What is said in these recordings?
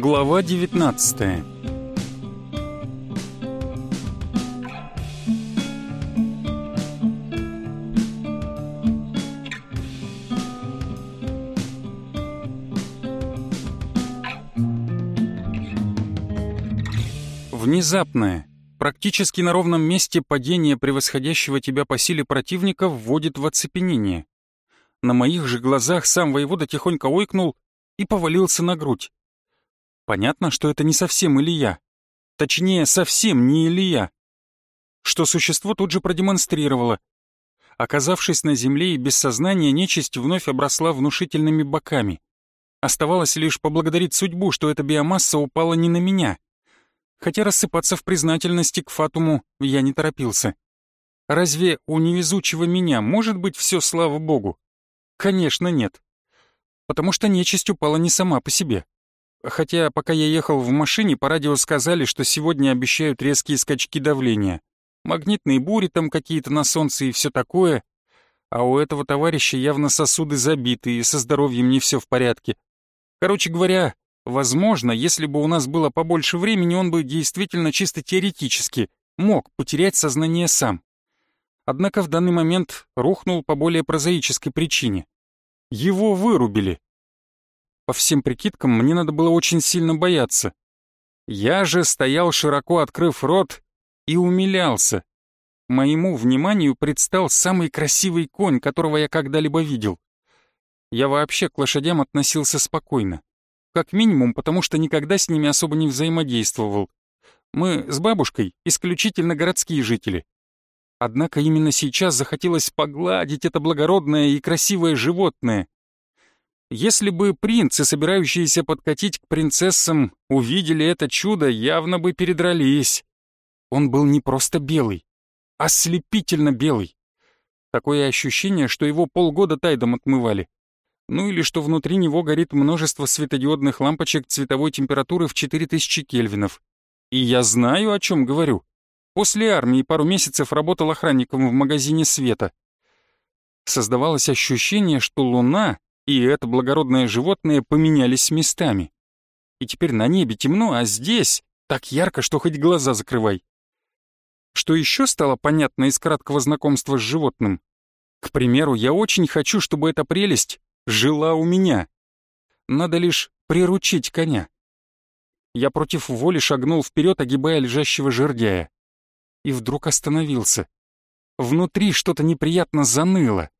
Глава 19 Внезапное, практически на ровном месте падение превосходящего тебя по силе противника вводит в оцепенение. На моих же глазах сам воевода тихонько ойкнул и повалился на грудь. Понятно, что это не совсем Илья. Точнее, совсем не Илья. Что существо тут же продемонстрировало. Оказавшись на земле и без сознания, нечисть вновь обросла внушительными боками. Оставалось лишь поблагодарить судьбу, что эта биомасса упала не на меня. Хотя рассыпаться в признательности к Фатуму я не торопился. Разве у невезучего меня может быть все слава богу? Конечно, нет. Потому что нечисть упала не сама по себе. Хотя, пока я ехал в машине, по радио сказали, что сегодня обещают резкие скачки давления. Магнитные бури там какие-то на солнце и все такое. А у этого товарища явно сосуды забиты, и со здоровьем не все в порядке. Короче говоря, возможно, если бы у нас было побольше времени, он бы действительно чисто теоретически мог потерять сознание сам однако в данный момент рухнул по более прозаической причине. Его вырубили. По всем прикидкам, мне надо было очень сильно бояться. Я же стоял, широко открыв рот, и умилялся. Моему вниманию предстал самый красивый конь, которого я когда-либо видел. Я вообще к лошадям относился спокойно. Как минимум, потому что никогда с ними особо не взаимодействовал. Мы с бабушкой исключительно городские жители. Однако именно сейчас захотелось погладить это благородное и красивое животное. Если бы принцы, собирающиеся подкатить к принцессам, увидели это чудо, явно бы передрались. Он был не просто белый, а ослепительно белый. Такое ощущение, что его полгода тайдом отмывали. Ну или что внутри него горит множество светодиодных лампочек цветовой температуры в 4000 кельвинов. И я знаю, о чем говорю. После армии пару месяцев работал охранником в магазине света. Создавалось ощущение, что Луна и это благородное животное поменялись местами. И теперь на небе темно, а здесь так ярко, что хоть глаза закрывай. Что еще стало понятно из краткого знакомства с животным? К примеру, я очень хочу, чтобы эта прелесть жила у меня. Надо лишь приручить коня. Я против воли шагнул вперед, огибая лежащего жердяя и вдруг остановился. Внутри что-то неприятно заныло.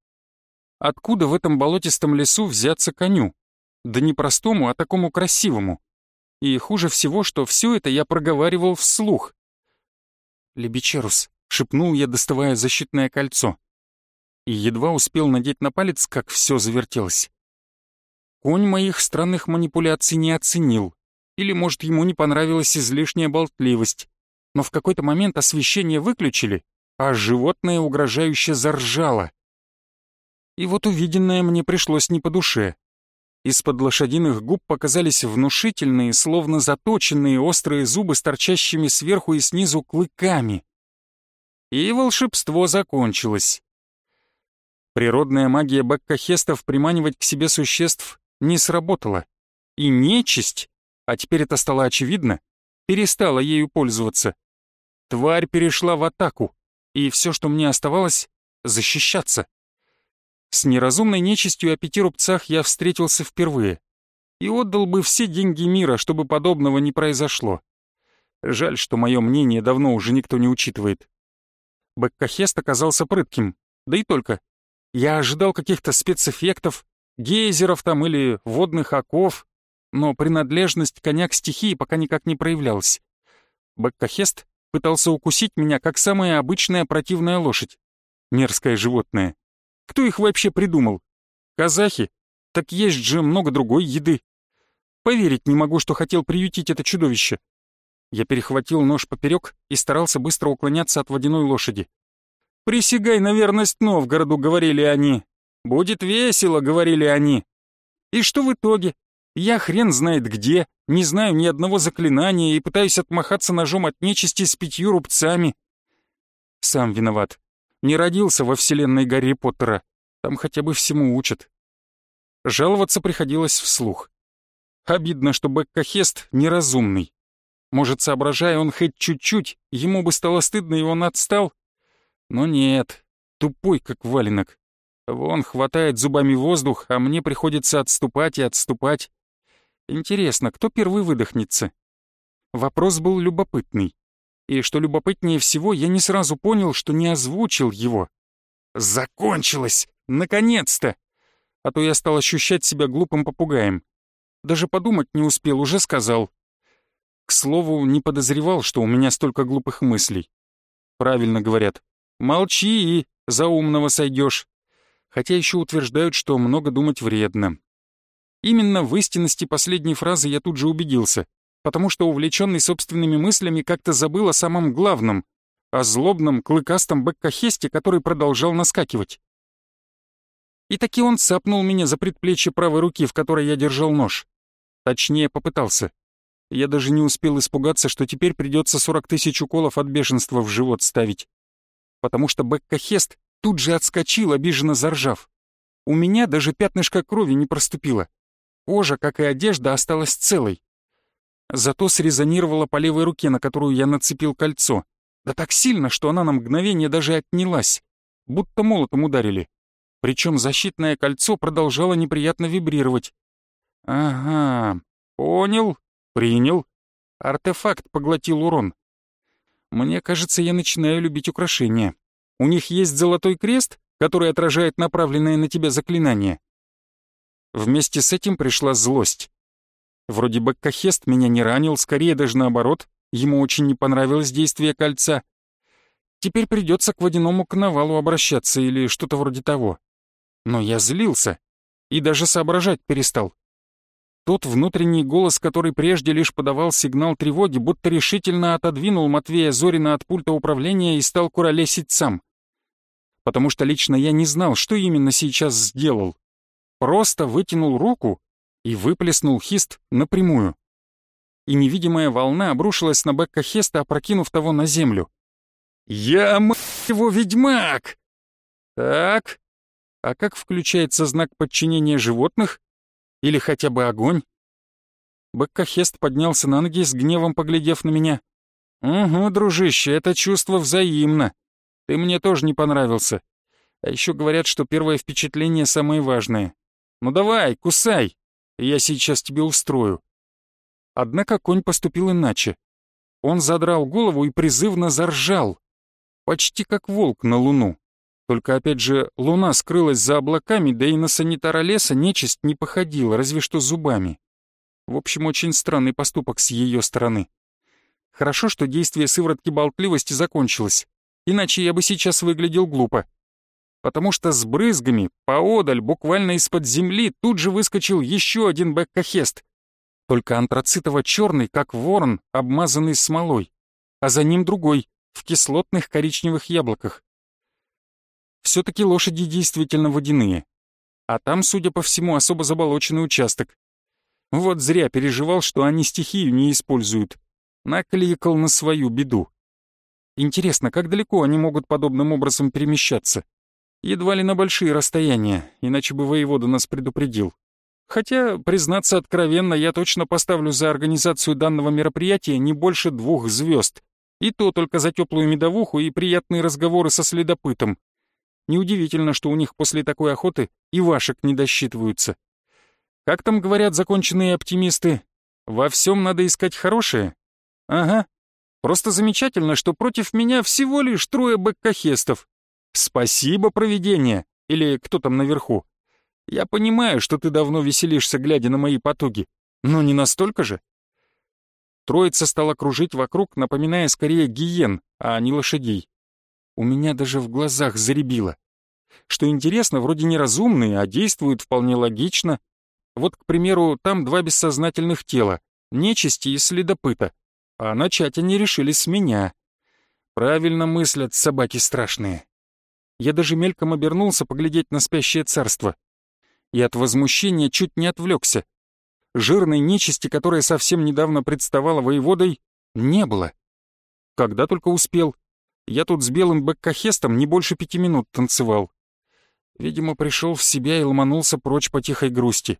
Откуда в этом болотистом лесу взяться коню? Да не простому, а такому красивому. И хуже всего, что все это я проговаривал вслух. «Лебечерус», — шепнул я, доставая защитное кольцо. И едва успел надеть на палец, как все завертелось. Конь моих странных манипуляций не оценил. Или, может, ему не понравилась излишняя болтливость но в какой-то момент освещение выключили, а животное угрожающе заржало. И вот увиденное мне пришлось не по душе. Из-под лошадиных губ показались внушительные, словно заточенные острые зубы с торчащими сверху и снизу клыками. И волшебство закончилось. Природная магия баккахестов приманивать к себе существ не сработала. И нечисть, а теперь это стало очевидно, перестала ею пользоваться. Тварь перешла в атаку, и все, что мне оставалось — защищаться. С неразумной нечистью о пяти рубцах я встретился впервые и отдал бы все деньги мира, чтобы подобного не произошло. Жаль, что мое мнение давно уже никто не учитывает. Беккахест оказался прытким, да и только. Я ожидал каких-то спецэффектов, гейзеров там или водных оков, но принадлежность коня к стихии пока никак не проявлялась. Беккахест пытался укусить меня, как самая обычная противная лошадь. Мерзкое животное. Кто их вообще придумал? Казахи? Так есть же много другой еды. Поверить не могу, что хотел приютить это чудовище. Я перехватил нож поперек и старался быстро уклоняться от водяной лошади. «Присягай на верность Новгороду», — говорили они. «Будет весело», — говорили они. И что в итоге? Я хрен знает где, не знаю ни одного заклинания и пытаюсь отмахаться ножом от нечисти с пятью рубцами. Сам виноват. Не родился во вселенной Гарри Поттера. Там хотя бы всему учат. Жаловаться приходилось вслух. Обидно, что Беккахест неразумный. Может, соображая он хоть чуть-чуть, ему бы стало стыдно, и он отстал? Но нет, тупой как валенок. Вон хватает зубами воздух, а мне приходится отступать и отступать. Интересно, кто первый выдохнется? Вопрос был любопытный. И что любопытнее всего, я не сразу понял, что не озвучил его. Закончилось! Наконец-то! А то я стал ощущать себя глупым попугаем. Даже подумать не успел, уже сказал. К слову, не подозревал, что у меня столько глупых мыслей. Правильно говорят. Молчи и за умного сойдешь. Хотя еще утверждают, что много думать вредно. Именно в истинности последней фразы я тут же убедился, потому что увлеченный собственными мыслями как-то забыл о самом главном — о злобном, клыкастом бэккахесте, который продолжал наскакивать. И таки он цапнул меня за предплечье правой руки, в которой я держал нож. Точнее, попытался. Я даже не успел испугаться, что теперь придется 40 тысяч уколов от бешенства в живот ставить. Потому что Беккахест тут же отскочил, обиженно заржав. У меня даже пятнышко крови не проступило. Кожа, как и одежда, осталась целой. Зато срезонировала по левой руке, на которую я нацепил кольцо. Да так сильно, что она на мгновение даже отнялась, будто молотом ударили. Причем защитное кольцо продолжало неприятно вибрировать. Ага, понял, принял. Артефакт поглотил урон. Мне кажется, я начинаю любить украшения. У них есть золотой крест, который отражает направленное на тебя заклинание. Вместе с этим пришла злость. Вроде бы Кахест меня не ранил, скорее даже наоборот, ему очень не понравилось действие кольца. Теперь придется к водяному коновалу обращаться или что-то вроде того. Но я злился и даже соображать перестал. Тот внутренний голос, который прежде лишь подавал сигнал тревоги, будто решительно отодвинул Матвея Зорина от пульта управления и стал куролесить сам. Потому что лично я не знал, что именно сейчас сделал. Просто вытянул руку и выплеснул хист напрямую. И невидимая волна обрушилась на Бекка Хеста, опрокинув того на землю. «Я, мать его, ведьмак!» «Так, а как включается знак подчинения животных? Или хотя бы огонь?» Беккахест поднялся на ноги, с гневом поглядев на меня. «Угу, дружище, это чувство взаимно. Ты мне тоже не понравился. А еще говорят, что первое впечатление самое важное. Ну давай, кусай!» Я сейчас тебе устрою». Однако конь поступил иначе. Он задрал голову и призывно заржал. Почти как волк на луну. Только опять же, луна скрылась за облаками, да и на санитара леса нечисть не походила, разве что зубами. В общем, очень странный поступок с ее стороны. Хорошо, что действие сыворотки болтливости закончилось, иначе я бы сейчас выглядел глупо потому что с брызгами поодаль, буквально из-под земли, тут же выскочил еще один бэккахест, только антрацитово-черный, как ворон, обмазанный смолой, а за ним другой, в кислотных коричневых яблоках. Все-таки лошади действительно водяные, а там, судя по всему, особо заболоченный участок. Вот зря переживал, что они стихию не используют. Накликал на свою беду. Интересно, как далеко они могут подобным образом перемещаться? Едва ли на большие расстояния, иначе бы воевода нас предупредил. Хотя, признаться откровенно, я точно поставлю за организацию данного мероприятия не больше двух звезд. И то только за теплую медовуху и приятные разговоры со следопытом. Неудивительно, что у них после такой охоты и вашек не досчитываются. Как там говорят законченные оптимисты? Во всем надо искать хорошее? Ага. Просто замечательно, что против меня всего лишь трое бэккахестов, «Спасибо, провидение!» Или кто там наверху? Я понимаю, что ты давно веселишься, глядя на мои потуги, но не настолько же. Троица стала кружить вокруг, напоминая скорее гиен, а не лошадей. У меня даже в глазах заребило. Что интересно, вроде неразумные, а действуют вполне логично. Вот, к примеру, там два бессознательных тела, нечисти и следопыта. А начать они решили с меня. Правильно мыслят собаки страшные. Я даже мельком обернулся поглядеть на спящее царство. И от возмущения чуть не отвлекся. Жирной нечисти, которая совсем недавно представала воеводой, не было. Когда только успел. Я тут с белым бэккахестом не больше пяти минут танцевал. Видимо, пришел в себя и ломанулся прочь по тихой грусти.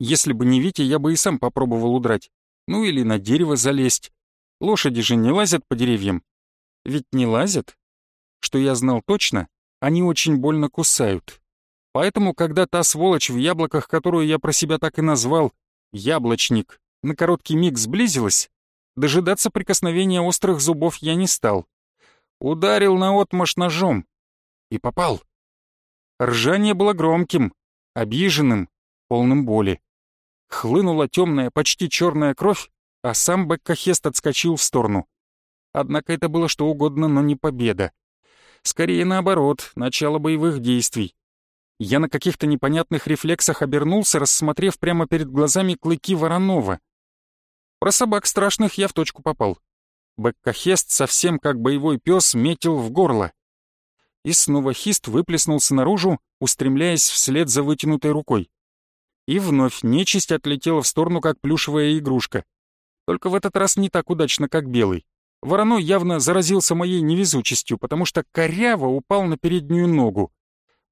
Если бы не Витя, я бы и сам попробовал удрать. Ну или на дерево залезть. Лошади же не лазят по деревьям. Ведь не лазят? Что я знал точно, они очень больно кусают. Поэтому, когда та сволочь в яблоках, которую я про себя так и назвал, яблочник, на короткий миг сблизилась, дожидаться прикосновения острых зубов я не стал. Ударил наотмашь ножом. И попал. Ржание было громким, обиженным, полным боли. Хлынула темная, почти черная кровь, а сам Беккахест отскочил в сторону. Однако это было что угодно, но не победа. Скорее наоборот, начало боевых действий. Я на каких-то непонятных рефлексах обернулся, рассмотрев прямо перед глазами клыки Воронова. Про собак страшных я в точку попал. Беккахест совсем как боевой пес метил в горло. И снова хист выплеснулся наружу, устремляясь вслед за вытянутой рукой. И вновь нечисть отлетела в сторону, как плюшевая игрушка. Только в этот раз не так удачно, как белый. Вороной явно заразился моей невезучестью, потому что коряво упал на переднюю ногу.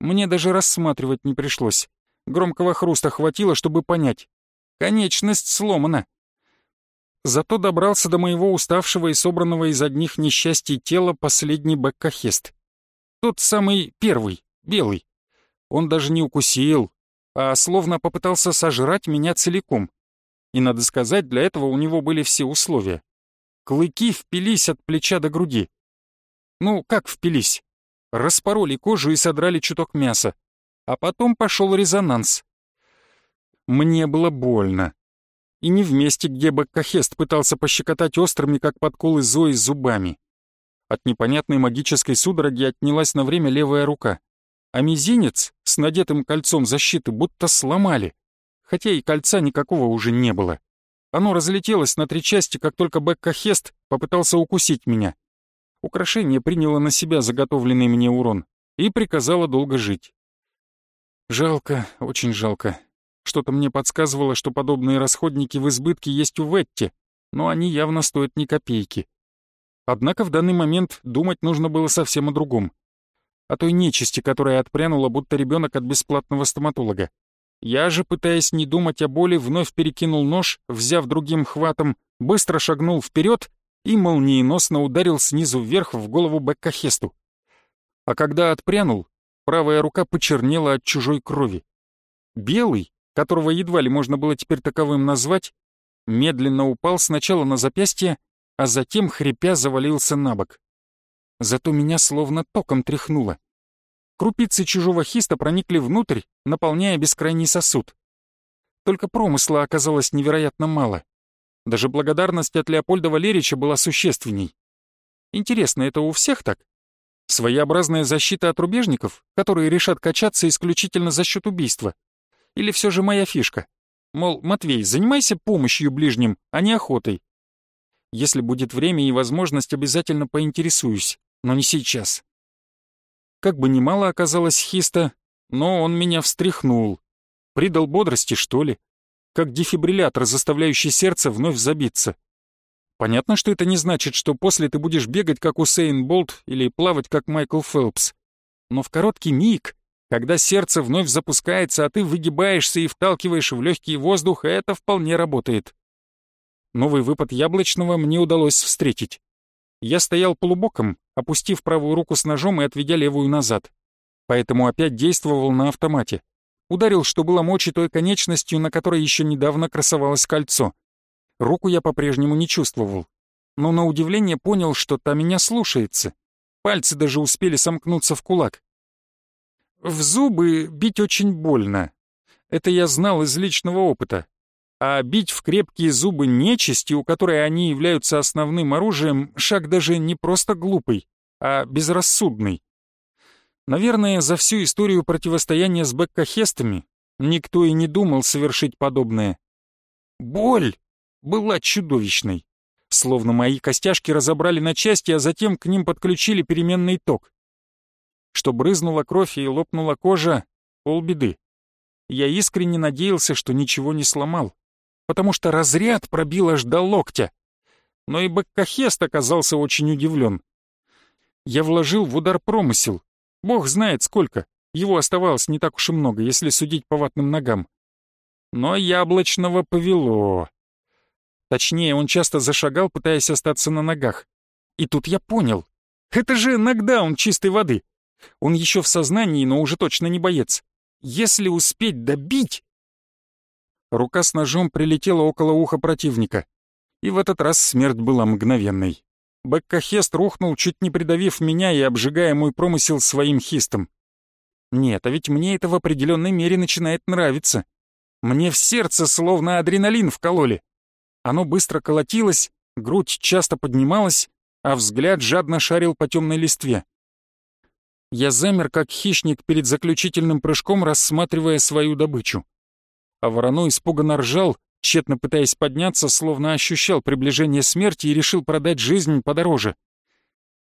Мне даже рассматривать не пришлось. Громкого хруста хватило, чтобы понять. Конечность сломана. Зато добрался до моего уставшего и собранного из одних несчастий тела последний бэккахест. Тот самый первый, белый. Он даже не укусил, а словно попытался сожрать меня целиком. И, надо сказать, для этого у него были все условия. Клыки впились от плеча до груди. Ну, как впились? Распороли кожу и содрали чуток мяса. А потом пошел резонанс. Мне было больно. И не в месте, где Баккахест пытался пощекотать острыми, как подколы Зои, зубами. От непонятной магической судороги отнялась на время левая рука. А мизинец с надетым кольцом защиты будто сломали. Хотя и кольца никакого уже не было. Оно разлетелось на три части, как только Бекка Хест попытался укусить меня. Украшение приняло на себя заготовленный мне урон и приказало долго жить. Жалко, очень жалко. Что-то мне подсказывало, что подобные расходники в избытке есть у Ветти, но они явно стоят ни копейки. Однако в данный момент думать нужно было совсем о другом. О той нечисти, которая отпрянула, будто ребенок от бесплатного стоматолога. Я же, пытаясь не думать о боли, вновь перекинул нож, взяв другим хватом, быстро шагнул вперед и молниеносно ударил снизу вверх в голову Беккахесту. А когда отпрянул, правая рука почернела от чужой крови. Белый, которого едва ли можно было теперь таковым назвать, медленно упал сначала на запястье, а затем, хрипя, завалился на бок. Зато меня словно током тряхнуло. Крупицы чужого хиста проникли внутрь, наполняя бескрайний сосуд. Только промысла оказалось невероятно мало. Даже благодарность от Леопольда Валерьевича была существенней. Интересно, это у всех так? Своеобразная защита от рубежников, которые решат качаться исключительно за счет убийства? Или все же моя фишка? Мол, Матвей, занимайся помощью ближним, а не охотой. Если будет время и возможность, обязательно поинтересуюсь, но не сейчас. Как бы ни мало оказалось хиста, но он меня встряхнул. Придал бодрости, что ли? Как дефибриллятор, заставляющий сердце вновь забиться. Понятно, что это не значит, что после ты будешь бегать, как Усейн Болт, или плавать, как Майкл Фелпс. Но в короткий миг, когда сердце вновь запускается, а ты выгибаешься и вталкиваешь в легкий воздух, это вполне работает. Новый выпад яблочного мне удалось встретить. Я стоял полубоком, опустив правую руку с ножом и отведя левую назад. Поэтому опять действовал на автомате. Ударил, что было мочи той конечностью, на которой еще недавно красовалось кольцо. Руку я по-прежнему не чувствовал. Но на удивление понял, что та меня слушается. Пальцы даже успели сомкнуться в кулак. В зубы бить очень больно. Это я знал из личного опыта а бить в крепкие зубы нечисти, у которой они являются основным оружием, шаг даже не просто глупый, а безрассудный. Наверное, за всю историю противостояния с бэккахестами никто и не думал совершить подобное. Боль была чудовищной. Словно мои костяшки разобрали на части, а затем к ним подключили переменный ток. Что брызнула кровь и лопнула кожа — полбеды. Я искренне надеялся, что ничего не сломал потому что разряд пробил аж до локтя. Но и Баккахест оказался очень удивлен. Я вложил в удар промысел. Бог знает сколько. Его оставалось не так уж и много, если судить по ватным ногам. Но яблочного повело. Точнее, он часто зашагал, пытаясь остаться на ногах. И тут я понял. Это же нокдаун чистой воды. Он еще в сознании, но уже точно не боец. Если успеть добить... Рука с ножом прилетела около уха противника. И в этот раз смерть была мгновенной. Беккахест рухнул, чуть не придавив меня и обжигая мой промысел своим хистом. Нет, а ведь мне это в определенной мере начинает нравиться. Мне в сердце словно адреналин вкололи. Оно быстро колотилось, грудь часто поднималась, а взгляд жадно шарил по темной листве. Я замер, как хищник перед заключительным прыжком, рассматривая свою добычу. А вороной испуганно ржал, тщетно пытаясь подняться, словно ощущал приближение смерти и решил продать жизнь подороже.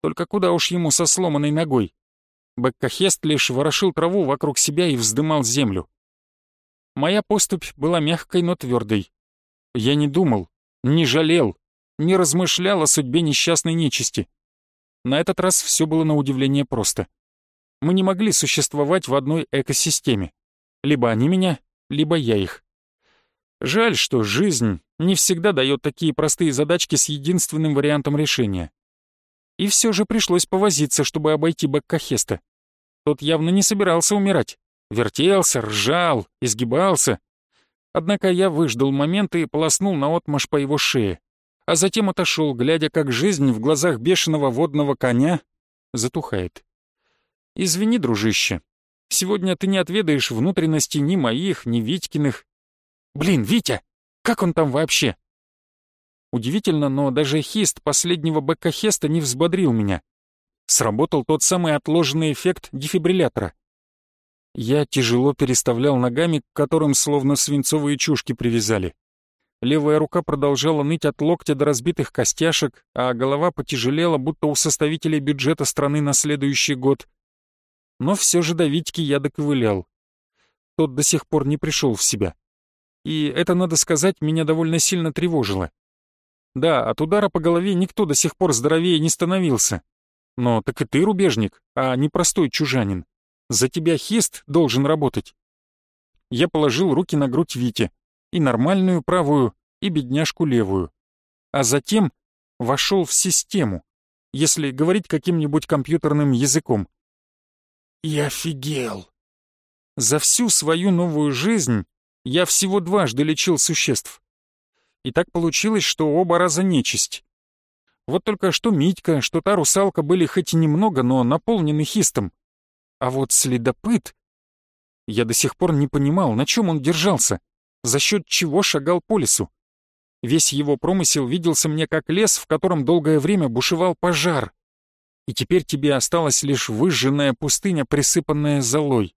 Только куда уж ему со сломанной ногой? Беккахест лишь ворошил траву вокруг себя и вздымал землю. Моя поступь была мягкой, но твердой. Я не думал, не жалел, не размышлял о судьбе несчастной нечисти. На этот раз все было на удивление просто. Мы не могли существовать в одной экосистеме. Либо они меня, либо я их. Жаль, что жизнь не всегда дает такие простые задачки с единственным вариантом решения. И все же пришлось повозиться, чтобы обойти Беккахеста. Тот явно не собирался умирать. Вертелся, ржал, изгибался. Однако я выждал момент и полоснул наотмашь по его шее, а затем отошел, глядя, как жизнь в глазах бешеного водного коня затухает. «Извини, дружище, сегодня ты не отведаешь внутренности ни моих, ни Витькиных, Блин, Витя, как он там вообще? Удивительно, но даже хист последнего бэкахеста не взбодрил меня. Сработал тот самый отложенный эффект дефибриллятора. Я тяжело переставлял ногами, к которым словно свинцовые чушки привязали. Левая рука продолжала ныть от локтя до разбитых костяшек, а голова потяжелела, будто у составителей бюджета страны на следующий год. Но все же до Витьки я доковылял. Тот до сих пор не пришел в себя и это, надо сказать, меня довольно сильно тревожило. Да, от удара по голове никто до сих пор здоровее не становился. Но так и ты рубежник, а не простой чужанин. За тебя хист должен работать. Я положил руки на грудь Вите, и нормальную правую, и бедняжку левую. А затем вошел в систему, если говорить каким-нибудь компьютерным языком. Я офигел. За всю свою новую жизнь я всего дважды лечил существ. И так получилось, что оба раза нечисть. Вот только что Митька, что та русалка были хоть и немного, но наполнены хистом. А вот следопыт... Я до сих пор не понимал, на чем он держался, за счет чего шагал по лесу. Весь его промысел виделся мне как лес, в котором долгое время бушевал пожар. И теперь тебе осталась лишь выжженная пустыня, присыпанная золой.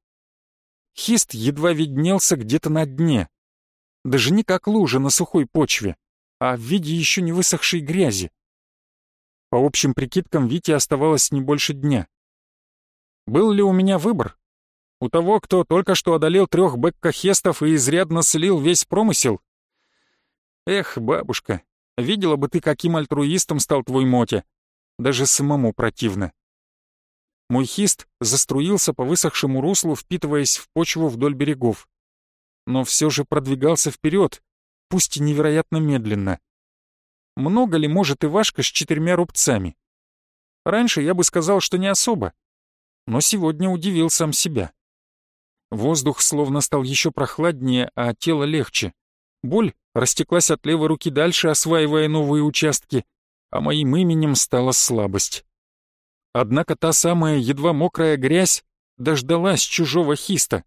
Хист едва виднелся где-то на дне. Даже не как лужа на сухой почве, а в виде еще не высохшей грязи. По общим прикидкам Вите оставалось не больше дня. Был ли у меня выбор? У того, кто только что одолел трех бэккахестов и изрядно слил весь промысел? Эх, бабушка, видела бы ты, каким альтруистом стал твой Мотя. Даже самому противно. Мой хист заструился по высохшему руслу, впитываясь в почву вдоль берегов. Но все же продвигался вперед, пусть и невероятно медленно. Много ли может Ивашка с четырьмя рубцами? Раньше я бы сказал, что не особо. Но сегодня удивил сам себя. Воздух словно стал еще прохладнее, а тело легче. Боль растеклась от левой руки дальше, осваивая новые участки, а моим именем стала слабость. Однако та самая едва мокрая грязь дождалась чужого хиста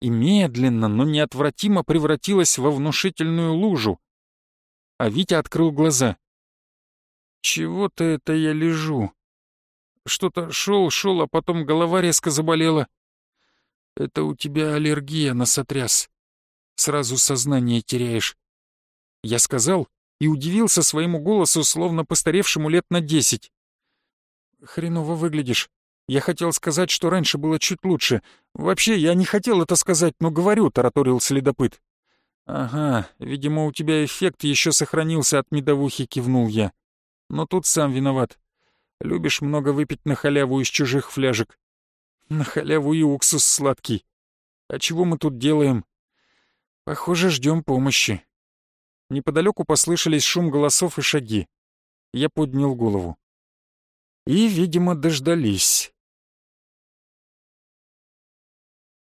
и медленно, но неотвратимо превратилась во внушительную лужу. А Витя открыл глаза. «Чего-то это я лежу. Что-то шел, шел, а потом голова резко заболела. Это у тебя аллергия на сотряс. Сразу сознание теряешь». Я сказал и удивился своему голосу, словно постаревшему лет на десять. «Хреново выглядишь. Я хотел сказать, что раньше было чуть лучше. Вообще, я не хотел это сказать, но говорю», — тараторил следопыт. «Ага, видимо, у тебя эффект еще сохранился от медовухи», — кивнул я. «Но тут сам виноват. Любишь много выпить на халяву из чужих фляжек. На халяву и уксус сладкий. А чего мы тут делаем?» Похоже, ждем помощи. Неподалеку послышались шум голосов и шаги. Я поднял голову. И, видимо, дождались.